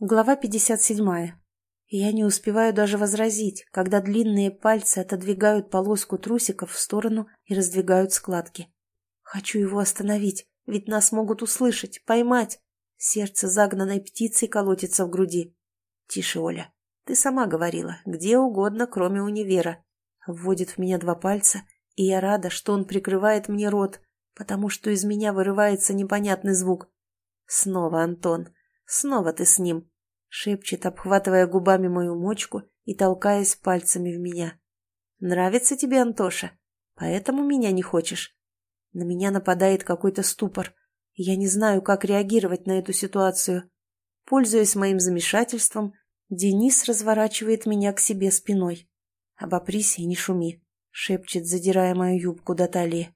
Глава 57. Я не успеваю даже возразить, когда длинные пальцы отодвигают полоску трусиков в сторону и раздвигают складки. Хочу его остановить, ведь нас могут услышать, поймать. Сердце загнанной птицей колотится в груди. Тише, Оля. Ты сама говорила, где угодно, кроме универа. Вводит в меня два пальца, и я рада, что он прикрывает мне рот, потому что из меня вырывается непонятный звук. Снова Антон. «Снова ты с ним!» — шепчет, обхватывая губами мою мочку и толкаясь пальцами в меня. «Нравится тебе, Антоша? Поэтому меня не хочешь?» На меня нападает какой-то ступор. Я не знаю, как реагировать на эту ситуацию. Пользуясь моим замешательством, Денис разворачивает меня к себе спиной. «Обопрись и не шуми», — шепчет, задирая мою юбку до талии.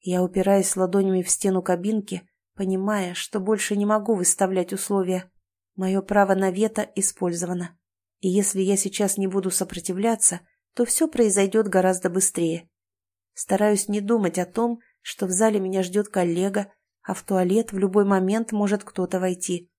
Я упираюсь ладонями в стену кабинки, понимая, что больше не могу выставлять условия. Мое право на вето использовано. И если я сейчас не буду сопротивляться, то все произойдет гораздо быстрее. Стараюсь не думать о том, что в зале меня ждет коллега, а в туалет в любой момент может кто-то войти.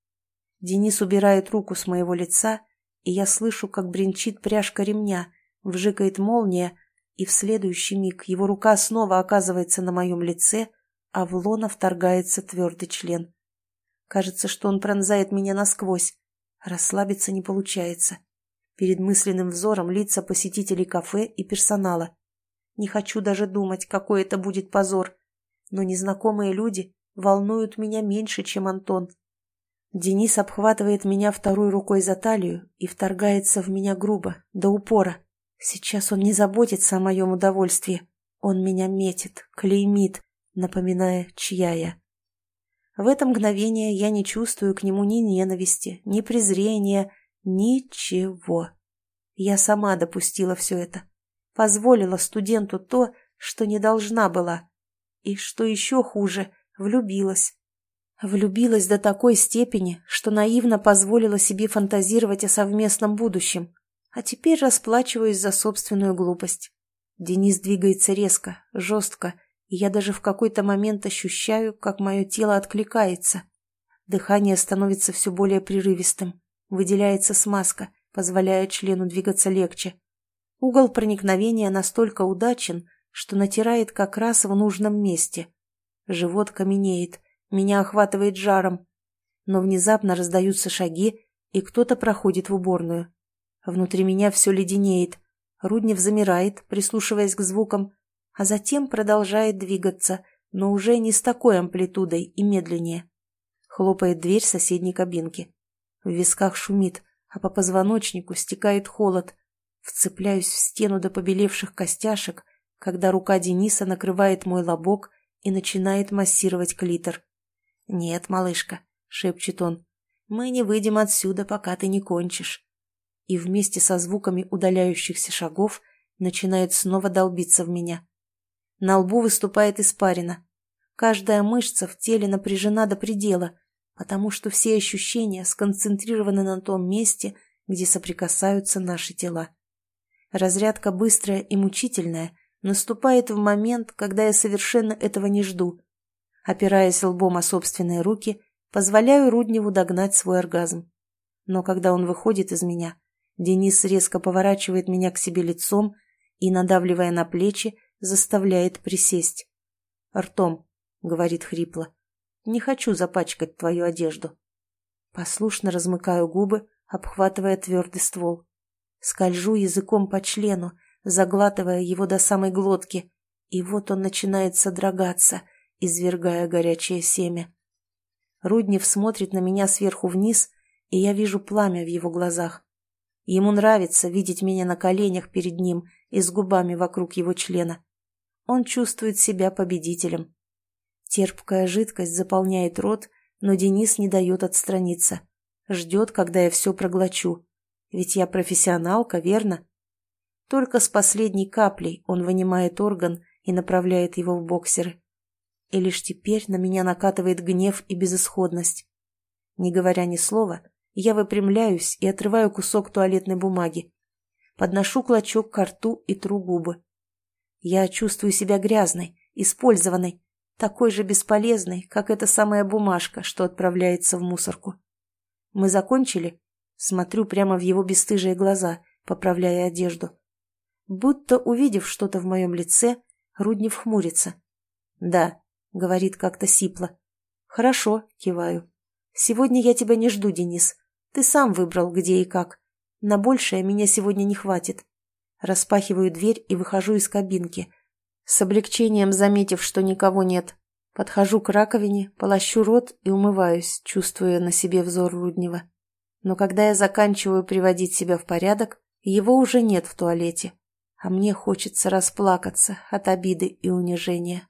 Денис убирает руку с моего лица, и я слышу, как бренчит пряжка ремня, вжикает молния, и в следующий миг его рука снова оказывается на моем лице, а в лона вторгается твердый член. Кажется, что он пронзает меня насквозь. Расслабиться не получается. Перед мысленным взором лица посетителей кафе и персонала. Не хочу даже думать, какой это будет позор. Но незнакомые люди волнуют меня меньше, чем Антон. Денис обхватывает меня второй рукой за талию и вторгается в меня грубо, до упора. Сейчас он не заботится о моем удовольствии. Он меня метит, клеймит, напоминая, чья я. В это мгновение я не чувствую к нему ни ненависти, ни презрения, ничего. Я сама допустила все это. Позволила студенту то, что не должна была. И, что еще хуже, влюбилась. Влюбилась до такой степени, что наивно позволила себе фантазировать о совместном будущем. А теперь расплачиваюсь за собственную глупость. Денис двигается резко, жестко, я даже в какой-то момент ощущаю, как мое тело откликается. Дыхание становится все более прерывистым, выделяется смазка, позволяя члену двигаться легче. Угол проникновения настолько удачен, что натирает как раз в нужном месте. Живот каменеет, меня охватывает жаром. Но внезапно раздаются шаги, и кто-то проходит в уборную. Внутри меня все леденеет. Руднев замирает, прислушиваясь к звукам, а затем продолжает двигаться, но уже не с такой амплитудой и медленнее. Хлопает дверь соседней кабинки. В висках шумит, а по позвоночнику стекает холод. Вцепляюсь в стену до побелевших костяшек, когда рука Дениса накрывает мой лобок и начинает массировать клитор. «Нет, малышка», — шепчет он, — «мы не выйдем отсюда, пока ты не кончишь». И вместе со звуками удаляющихся шагов начинает снова долбиться в меня. На лбу выступает испарина. Каждая мышца в теле напряжена до предела, потому что все ощущения сконцентрированы на том месте, где соприкасаются наши тела. Разрядка быстрая и мучительная наступает в момент, когда я совершенно этого не жду. Опираясь лбом о собственные руки, позволяю Рудневу догнать свой оргазм. Но когда он выходит из меня, Денис резко поворачивает меня к себе лицом и, надавливая на плечи, заставляет присесть. «Ртом», — говорит хрипло, — «не хочу запачкать твою одежду». Послушно размыкаю губы, обхватывая твердый ствол. Скольжу языком по члену, заглатывая его до самой глотки, и вот он начинает содрогаться, извергая горячее семя. Руднев смотрит на меня сверху вниз, и я вижу пламя в его глазах. Ему нравится видеть меня на коленях перед ним и с губами вокруг его члена. Он чувствует себя победителем. Терпкая жидкость заполняет рот, но Денис не дает отстраниться. Ждет, когда я все проглочу. Ведь я профессионалка, верно? Только с последней каплей он вынимает орган и направляет его в боксеры. И лишь теперь на меня накатывает гнев и безысходность. Не говоря ни слова, я выпрямляюсь и отрываю кусок туалетной бумаги. Подношу клочок к рту и тру губы. Я чувствую себя грязной, использованной, такой же бесполезной, как эта самая бумажка, что отправляется в мусорку. Мы закончили? Смотрю прямо в его бесстыжие глаза, поправляя одежду. Будто увидев что-то в моем лице, Руднев хмурится. «Да», — говорит как-то сипло. «Хорошо», — киваю. «Сегодня я тебя не жду, Денис. Ты сам выбрал, где и как. На большее меня сегодня не хватит». Распахиваю дверь и выхожу из кабинки. С облегчением заметив, что никого нет, подхожу к раковине, полощу рот и умываюсь, чувствуя на себе взор Руднева. Но когда я заканчиваю приводить себя в порядок, его уже нет в туалете, а мне хочется расплакаться от обиды и унижения.